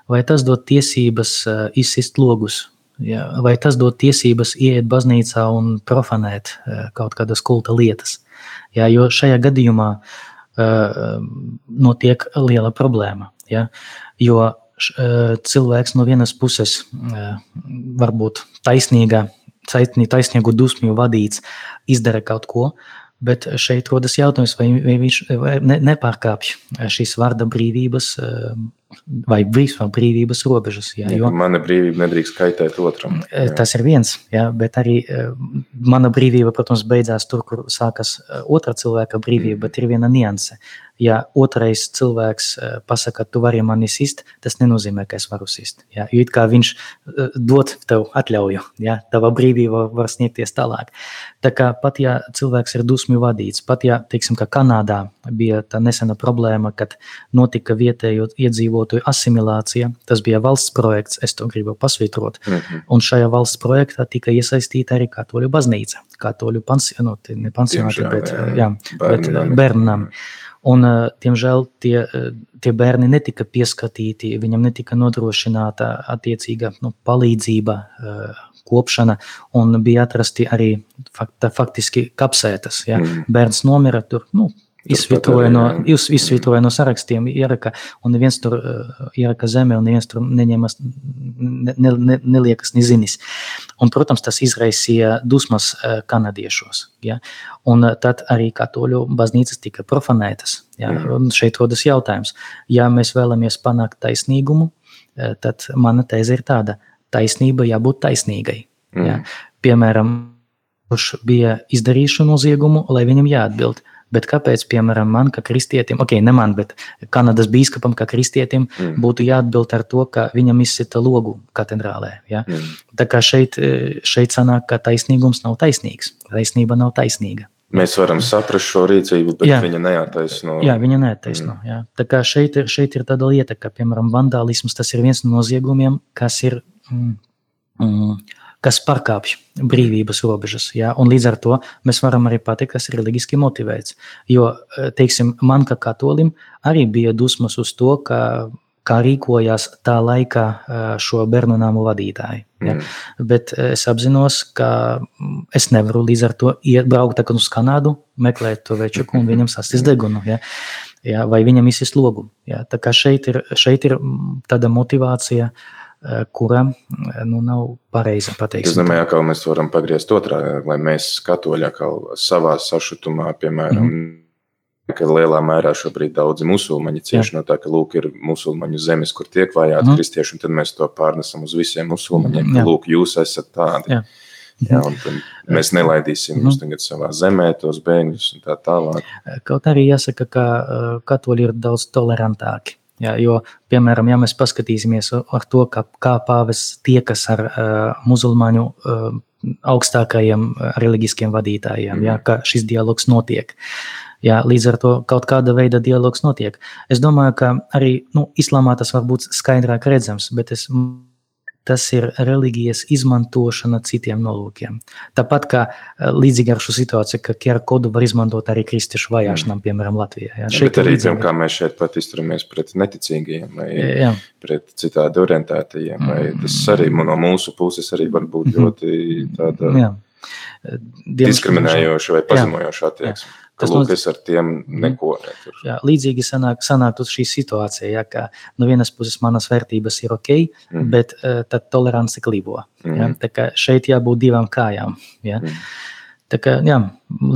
vai tas dod tiesības izsist logus Ja, vai tas dod tiesības ieiet baznīcā un profanēt eh, kaut kādas kulta lietas? Ja, jo šajā gadījumā uh, notiek liela problēma. Ja, jo uh, cilvēks no vienas puses uh, varbūt taisnīga, taisnīgu dusmju vadīts, izdara kaut ko, Bet šeit rodas jautājums, vai, vai viņš ne, nepārkāpj šīs vārda brīvības vai vispār brīvības robežas. Jā,
jo, mana brīvība nedrīkst kaitēt otram.
Jā. Tas ir viens, jā, bet arī mana brīvība, protams, beidzās tur, kur sākas otra cilvēka brīvība, mm. bet ir viena nianse. Ja otrais cilvēks eh, pasaka, tu vari mani sist, tas nenozīmē, ka es varu sist. Ja? Jo it kā viņš eh, dod tev atļauju, ja? tava brīvība var sniegties tālāk. Tā kā pat ja cilvēks ir dusmju vadīts, pat ja, teiksim, ka Kanādā bija tā nesena problēma, kad notika vietējo iedzīvotāju asimilācija, tas bija valsts projekts, es to gribu pasvītrot, mm -hmm. un šajā valsts projektā tika iesaistīta arī katoļu baznīca, katoļu pansionāti, nu, ne pansionāti, bet, jā, bet bērnam. Un, diemžēl tie, tie bērni netika pieskatīti, viņam netika nodrošināta attiecīga nu, palīdzība, kopšana, un bija atrasti arī faktiski kapsētas. Ja? Mm. Bērns nomira tur. Nu, Izsvītroja no, izsvītroja no sarakstiem, ieraka, un neviens tur ieraka zemē, un neviens tur neņemas, ne, ne, neliekas nezinis. Un, protams, tas izraisīja dusmas kanadiešos. Ja? Un tad arī katoļu baznīcas tika profanētas. Ja? Un šeit rodas jautājums, ja mēs vēlamies panākt taisnīgumu, tad mana tēze ir tāda, taisnība jābūt taisnīgai. Ja? Piemēram, kurš bija izdarījis šo noziegumu, lai viņam jāatbild. Bet kāpēc, piemēram, man, kā kristietim, ok, ne man, bet Kanadas biskupam, kā kristietim, mm. būtu jāatbild ar to, ka viņam izsita logu katedrālē? Ja? Mm. Tā kā šeit, šeit sanāk, ka taisnīgums nav taisnīgs, taisnība nav taisnīga.
Mēs varam saprast šo rīcību, bet jā. viņa neattaisno.
Jā, viņa neattaisno. Mm. Jā. Tā kā šeit ir, šeit ir tāda lieta, ka, piemēram, vandālisms tas ir viens no noziegumiem, kas ir. Mm, mm, kas pārkāpj brīvības robežas. Ja? Līdz ar to mēs varam arī pateikt, kas ir reliģiski motivēts. Jo, eh, teiksim, man kā katolim arī bija dusmas uz to, ka kā rīkojās tā laikā eh, šo bērnu nāmu vadītāji. Ja? Mm. Bet eh, es apzinos, ka mm, es nevaru līdz ar to iet braukt uz Kanādu, meklēt to večuku un viņam sasties degunu. Ja? Ja? Vai viņam izsist logu. Ja? Tā kā šeit ir, šeit ir mm, tāda motivācija uh, kura eh, nu, nav pareiza.
Es domāju, ka mēs varam pagriezt otrādi, lai mēs katoļi savā sašutumā, piemēram, mm -hmm ka lielā mērā šobrīd daudzi musulmaņi cieši no tā, ka lūk, ir musulmaņu zemes, kur tiek vajāti mm. kristieši, un tad mēs to pārnesam uz visiem musulmaņiem, ka lūk, jūs esat tādi. Jā. Jā, un mēs nelaidīsim mm. tagad savā zemē tos bēgļus un tā tālāk.
Kaut arī jāsaka, ka eh, katoļi ir daudz tolerantāki. Ja, jo, piemēram, ja mēs paskatīsimies ar to, kā, kā pāvis tiekas ar uh, musulmaņu uh, augstākajiem reliģiskiem vadītājiem, mm. ja, ka šis dialogs notiek. Jā, līdz ar to kaut kāda veida dialogs notiek. Es domāju, ka arī nu, islāmā tas var būt skaidrāk redzams, bet es tas ir reliģijas izmantošana citiem nolūkiem. Tāpat kā eh, līdzīgi ar šo situāciju, ka QR kodu var izmantot arī kristiešu vajāšanām, piemēram, Latvijā.
Jā, ja, bet arī tiem, kā mēs šeit pat izturamies pret neticīgajiem vai jā. pret citādi orientētajiem, vai mm. tas arī no mūsu puses arī var būt mhm. ļoti tāda jā. diskriminējoša vai pazemojoša attieksme. Jā. Ka, lūk, es ar tiem mhm. neko neturu.
Jā, līdzīgi sanāk, sanāk šī situācija, ja, ka no vienas puses manas vērtības ir ok, mm. bet uh, tad tolerance klibo. Mm. Ja, tā kā šeit jābūt divām kājām. Ja. Mm. Tā kā, jā,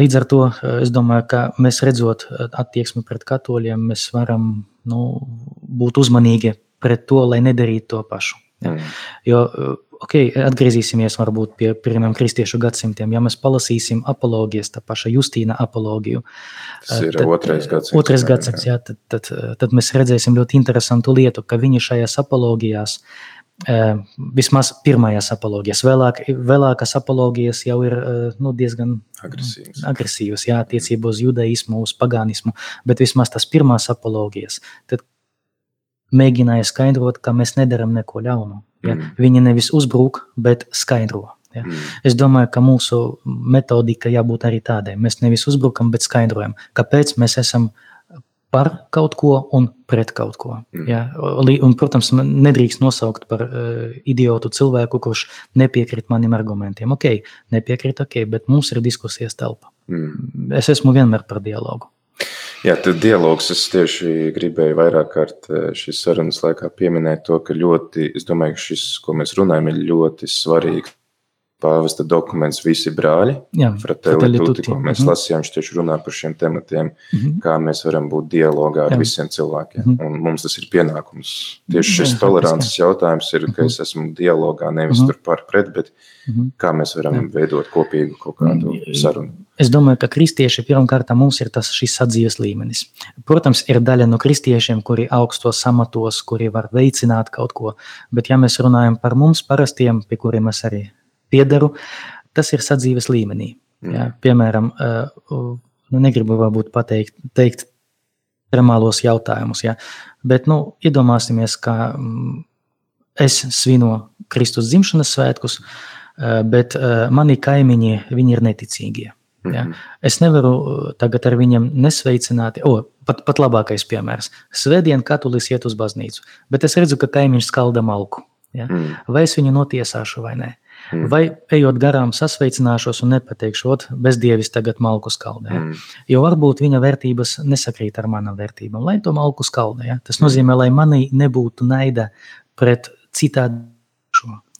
līdz ar to es domāju, ka mēs redzot attieksmi pret katoļiem, mēs varam nu, būt uzmanīgi pret to, lai nedarītu to pašu. Ja. Mm. Jo ok, atgriezīsimies varbūt pie pirmiem kristiešu gadsimtiem. Ja mēs palasīsim apologijas, tā paša Justīna apologiju,
tas ir tad, otrais gadsimts.
Otrais gadsimts jā, tad, tad, tad mēs redzēsim ļoti interesantu lietu, ka viņi šajās apologijās, vismaz pirmajās apologijas, vēlāk, vēlākas apologijas jau ir nu, diezgan agresīvas, agresīvas jā, attiecībā uz judaismu, uz pagānismu, bet vismaz tas pirmās apologijas, tad mēģināja skaidrot, ka mēs nedaram neko ļaunu. Ja? Mm. Viņi nevis uzbrūk, bet skaidro. Ja? Mm. Es domāju, ka mūsu metodika jābūt arī tādai. Mēs nevis uzbrukam, bet skaidrojam, kāpēc mēs esam par kaut ko un pret kaut ko. Mm. Ja? Un, protams, nedrīkst nosaukt par uh, idiotu cilvēku, kurš nepiekrīt maniem argumentiem. Ok, nepiekrīt, ok, bet mums ir diskusijas telpa. Mm. Es esmu vienmēr par dialogu.
Jā, tad dialogs es tieši gribēju vairāk kārt eh, šīs sarunas laikā pieminēt to, ka ļoti, es domāju, ka šis, ko mēs runājam, ir ļoti svarīgs pāvesta dokuments Visi brāļi,
Jā,
Fratelli Tutti, ko mēs
mhm.
lasījām, viņš tieši runā par šiem tematiem,
Mhm.
kā mēs varam būt dialogā ar
Jā.
visiem cilvēkiem.
Mhm.
Un mums tas ir pienākums. Tieši šis
Jā,
tolerances jautājums ir, ka es esmu dialogā nevis
Mhm.
tur par pret, bet
Mhm.
kā mēs varam veidot kopīgu kaut kādu
Mm,
sarunu.
Es domāju, ka kristieši pirmkārt mums ir tas šis sadzīves līmenis. Protams, ir daļa no kristiešiem, kuri augstos amatos, kuri var veicināt kaut ko, bet ja mēs runājam par mums parastiem, pie kuriem es arī piederu, tas ir sadzīves līmenī. Ja, piemēram, eh, nu, negribu varbūt pateikt, teikt tremālos jautājumus, ja, bet nu, iedomāsimies, ka mm, es svinu Kristus dzimšanas svētkus, eh, bet eh, mani kaimiņi, viņi ir neticīgie. Ja?
Mhm.
Es nevaru uh, tagad ar viņiem nesveicināt, o, pat, pat labākais piemērs. Svētdien katolis iet uz baznīcu, bet es redzu, ka kaimiņš skalda malku. Ja?
Mm.
Vai es viņu notiesāšu vai nē?
Mm.
Vai ejot garām, sasveicināšos un nepateikšu, ot, bezdievis tagad malku skaldē. Ja?
Mm.
Jo varbūt viņa vērtības nesakrīt ar manām vērtībām, lai to malku skaldē. Ja? Tas nozīmē, lai manī nebūtu naida pret citādu.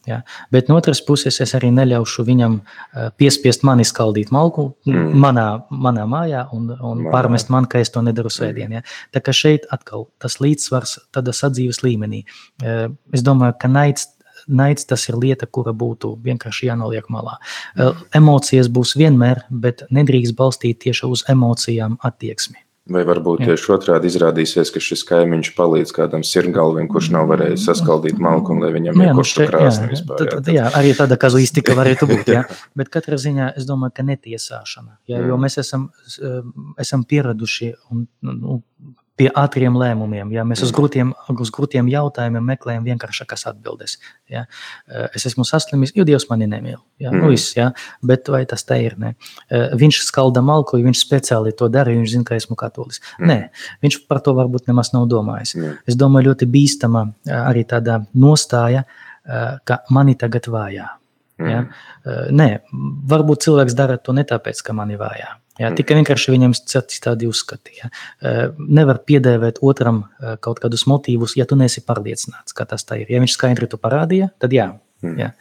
Ja? Bet no otras puses, es arī neļaušu viņam eh, piespiest mani skaldīt malku
Mm.
manā, manā mājā un, un
Manā.
pārmest man, ka es to nedaru svētdien. Ja? Tā kā šeit atkal tas līdzsvars tādā sadzīves līmenī. Eh, Es domāju, ka naids, naids tas ir lieta, kura būtu vienkārši jānoliek malā. Eh, Emocijas būs vienmēr, bet nedrīkst balstīt tieši uz emocijām attieksmi.
Vai varbūt
Jā.
tieši otrādi izrādīsies, ka šis kaimiņš palīdz kādam sirgalvim, kurš nav varējis saskaldīt malku, un lai viņam
Nu
ir
jā, nu
kurš
šeit-
krāsni
jā,
vispār.
tad-
jā,
tad- jā, arī tāda kazuistika varētu būt. Jā. Bet katrā ziņā es domāju, ka netiesāšana. Jā, jo
Mm.
mēs esam, eh, esam pieraduši un, nu, pie ātriem lēmumiem. Jā. Mēs uz
Mm.
grūtiem, uz grūtiem jautājumiem meklējam vienkāršākas atbildes. Jā. Eh, Es esmu saslimis, jo Dievs mani nemīl. Jā. Nu,
Mm.
viss, jā. Bet vai tas tā ir? Ne? Eh, Viņš skalda malku, jo viņš speciāli to dara, jo viņš zina, ka esmu katolis.
Mm.
Nē, viņš par to varbūt nemaz nav domājis. Es domāju, ļoti bīstama eh, arī tāda nostāja, ka mani tagad vajā. Ja? Nē, varbūt cilvēks dara to ne tāpēc, ka mani vajā. Ja?
Mm.
Tikai vienkārši viņam citādi uzskatīja. Nevar piedēvēt otram eh, kaut kādus motīvus, ja tu neesi pārliecināts, ka tas tā ir. Ja viņš skaidri to parādīja, tad jā.
Mm.
jā.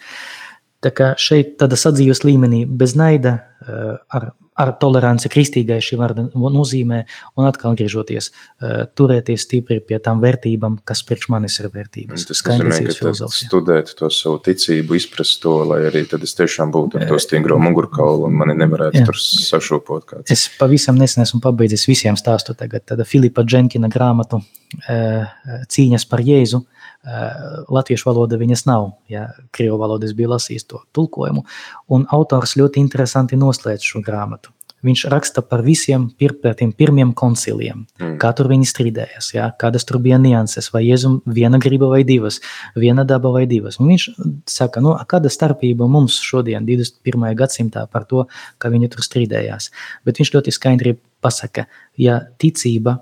Tā kā šeit tāda sadzīves līmenī bez naida, eh, ar, ar toleranci kristīgai šī vārda nozīmē, un atkal griežoties, eh, turēties stipri pie tām vērtībām, kas priekš manis ir vērtības.
Tas nozīmē, ka studēt to savu ticību, izprast to, lai arī tad es tiešām būtu ar to stingro mugurkaulu un mani nevarētu
Jā.
tur sašūpot kāds.
Es pavisam nesen esmu pabeidzis visiem stāstu tagad tāda Filipa Dženkina grāmatu eh, Cīņas par Jēzu. Eh, Latviešu valoda viņas nav, ja krievu valoda es biju lasījis to tulkojumu, un autors ļoti interesanti noslēdz šo grāmatu. Viņš raksta par visiem pir, par pirmiem konciliem,
Mm.
kā tur viņi strīdējās, ja? kādas tur bija nianses, vai Jēzum viena griba vai divas, viena daba vai divas. Un viņš saka, nu, kāda starpība mums šodien, 21. gadsimtā, par to, ka viņi tur strīdējās. Bet viņš ļoti skaidri pasaka, ja ticība,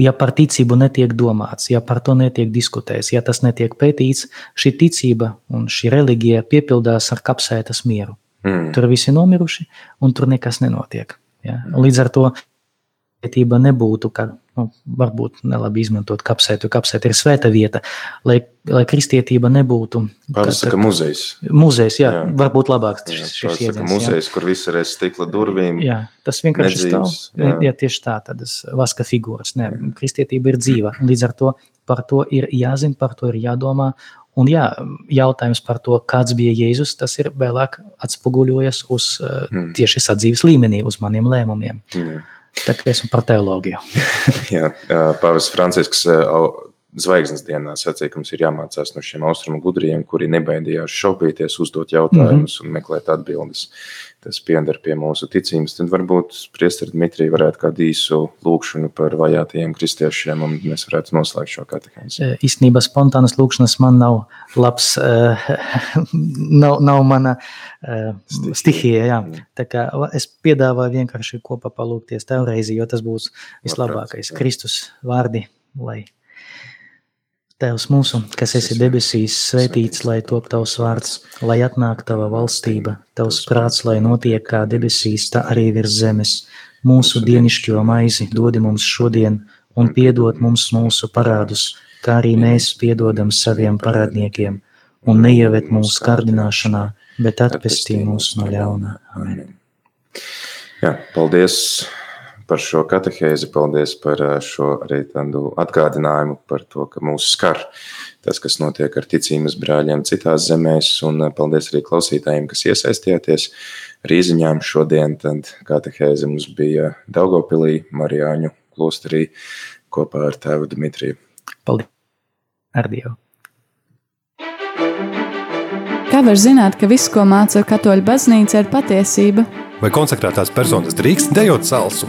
ja par ticību netiek domāts, ja par to netiek diskutēts, ja tas netiek pētīts, šī ticība un šī reliģija piepildās ar kapsētas mieru.
Mm.
Tur visi nomiruši, un tur nekas nenotiek. Ja? Līdz ar to pētība nebūtu, ka nu, varbūt nelabi izmantot kapsētu, jo kapsēta ir svēta vieta, lai, lai kristietība nebūtu
Pāvils saka muzejs.
muzejs, jā, jā. Varbūt labāks
Jā,
šis, šis
saka
jēdziens, jā.
muzejs, kur viss ir aiz stikla durvīm.
Jā, tas vienkārši stāv.
Nedzīvs,
Jā.
jā.
jā, tieši tā, tādas vaska figūras. Nē, kristietība ir dzīva. Līdz ar to par to ir jāzina, par to ir jādomā. Un jā, jautājums par to, kāds bija Jēzus, tas ir vēlāk atspoguļojas uz
Mm.
tieši sadzīves līmenī, uz maniem lēmumiem.
Jā.
Tā kā esmu par teoloģiju.
Jā, Pāvils Francisks zvaigznes dienā sacīja, ka mums ir jāmācās no šiem austrumu gudriem, kuri nebaidījās šaubīties, uzdot jautājumus mm -hmm. un meklēt atbildes. Tas pieder pie mūsu ticības. Tad varbūt Priester Dmitrija varētu kādu īsu lūkšanu par vajātajiem kristiešiem, un mēs varētu noslēgt šo katehēzi.
Eh, Īstenībā spontānas lūkšanas man nav labs, eh, nav, nav mana eh,
Stihija.
stihija. Jā.
Mm.
Tā kā es piedāvāju vienkārši kopā palūkties tev reizi, jo tas būs vislabākais. Kristus vārdi, lai Tēvs mūsu, kas esi debesīs, svētīts, lai top tavs vārds, lai atnāk tava valstība, tavs prāts, lai notiek kā debesīs, tā arī virs zemes. Mūsu dienišķo maizi dodi mums šodien, un piedod mums mūsu parādus, kā arī mēs piedodam saviem parādniekiem, un neieved mūsu kārdināšanā, bet atpestī mūs no ļauna.
Amen. Jā, paldies par šo katehēzi, paldies par šo arī tādu atgādinājumu par to, ka mūs skar tas, kas notiek ar ticības brāļiem citās zemēs, un paldies arī klausītājiem, kas iesaistījāties Rīziņām šodien, tad katehēze mums bija Daugopilī, Marijāņu klosterī kopā ar tēvu Dimitriju.
Paldies! Ar Dievu!
Kā var zināt, ka viss, ko māca katoļu baznīca, ir patiesība?
Vai konsekrētās personas drīkst dejot salsu?